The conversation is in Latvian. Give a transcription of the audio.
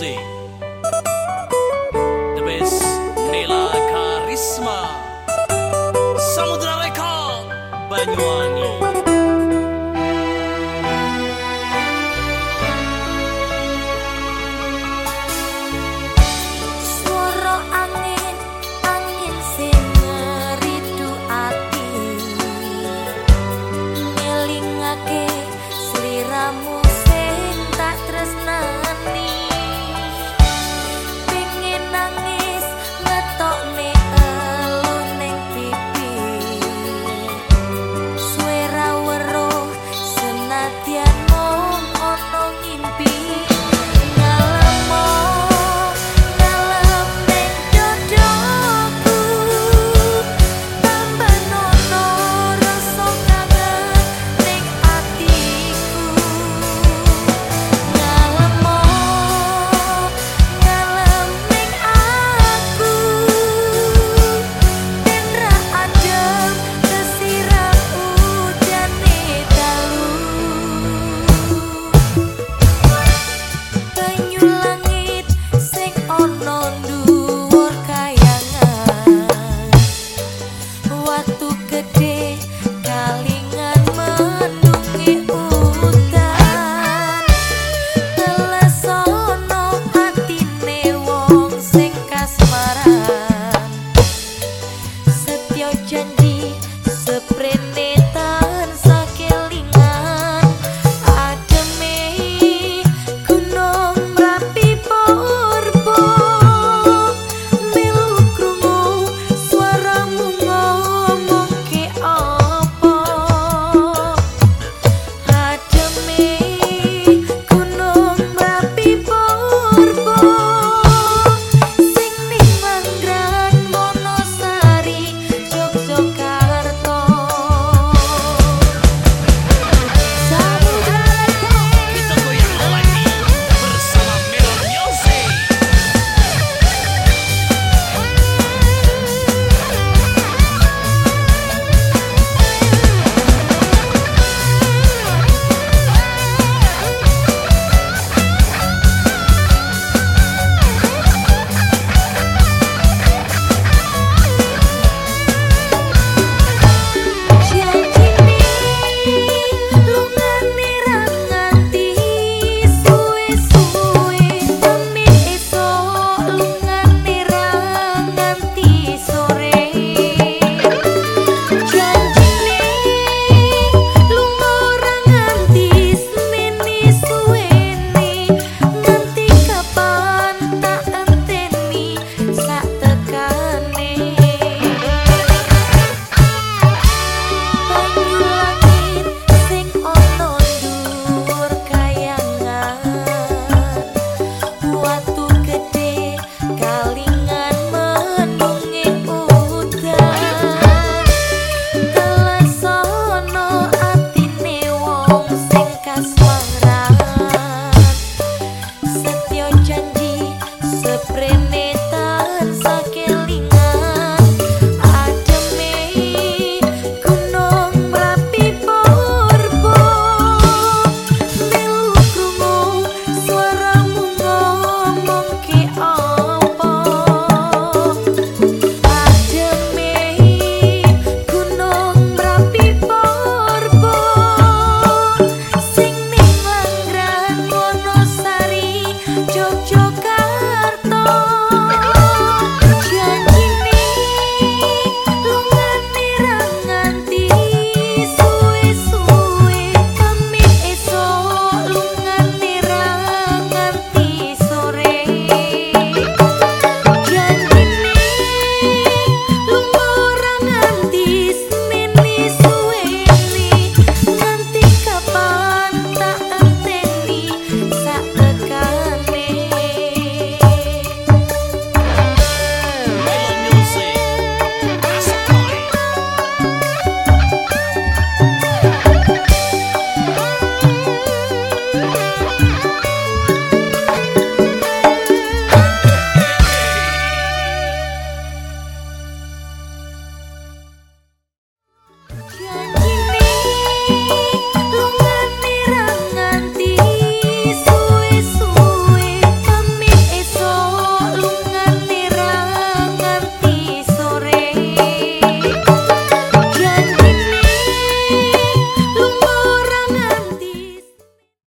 Lucy. The best Nela Karisma. Samudra Reka Banyuwangi.